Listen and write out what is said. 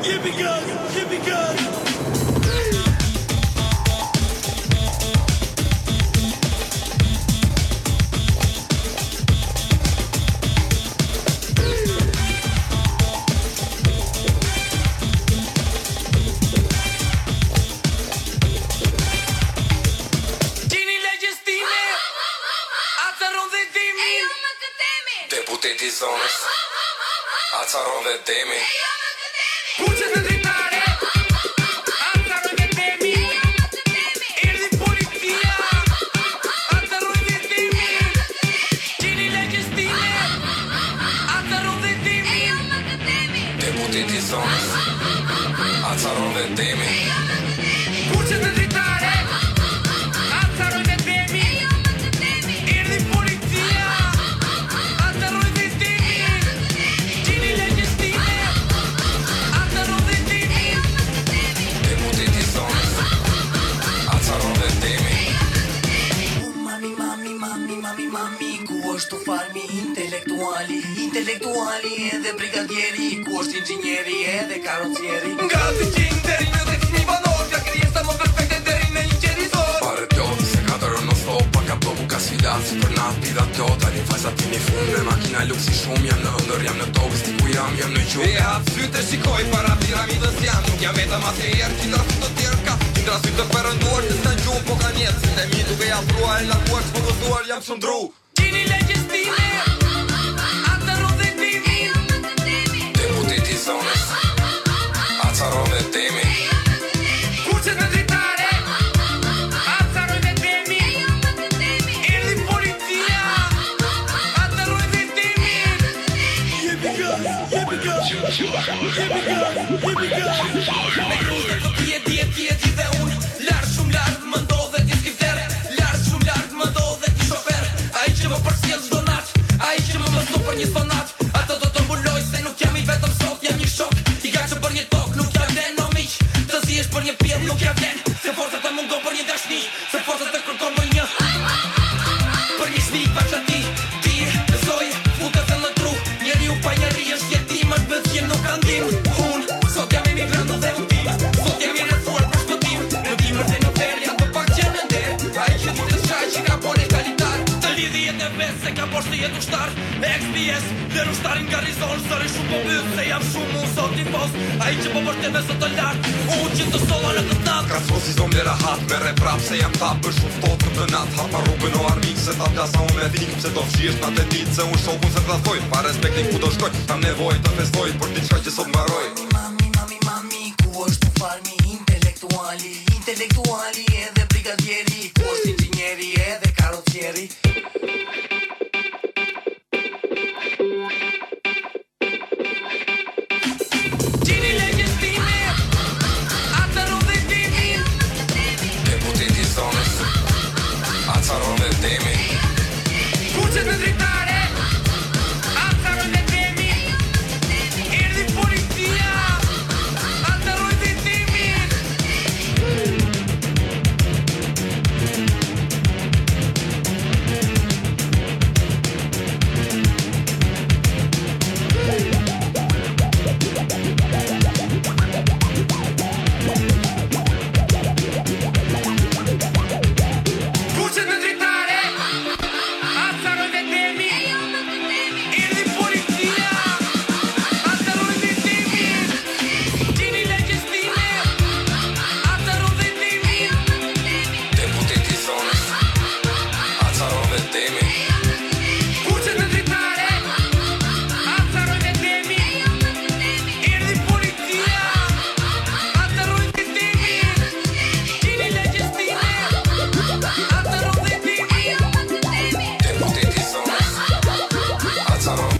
Here we go. dishonest I de them that they me Puțin în ritare Dishonest. I told them that they me. de it in the intelektuali Intelektuali edhe brigadieri Ku është inxinjeri edhe karocieri Nga të qinë dheri në dhe qëmi banor Ka kërjesa më perfekte dheri në i qeri Pare të se ka të rënë sto Pa ka plovu ka sfida si për na pida të otë Ali fajsa ti një fund me makina si shumë Jam në ndër, jam në togë, sti ku jam, jam në gjumë E hapë sytë e shikoj para piramidës jam Nuk jam e të matë e erë, kindra të të tjerë ka Kindra sytë të përënduar, të sta gjumë po ka njetë mi duke jafruar, lakuar, të përgëzuar, jam shumë Gjini legjës time, Një pikat, një pikat, një pikat Në krujtet të shumë lartë, më ndodhë dhe t'i skifter Lartë, shumë lartë, më ndodhë t'i shofer A i që më përsi e zdonat A më më për një stonat A të se nuk jemi vetëm sot Njëm një shok, i ga për një tok Nuk javden, no mich, të si për një pil Nuk javden, se forza të mungo për një dashmi se ka poshtë jetë u shtar XPS, dhe në shtarin ka rizon Sëri shumë po bëjtë se jam shumë Unë sot i fos, a i që po poshtë të të lartë Unë që të solo në të nat sot si zonë njëra hatë, me re prapë Se jam tapë, për shumë fotë të të natë Hatë ma rrubën o armikë, se ta sa unë e dikë se do fshirë, ta të ditë, se unë shokun se të thojë Pa respektin ku do shkoj, kam nevoj të festoj Por diçka që sot maroj Mami, mami, mami, ku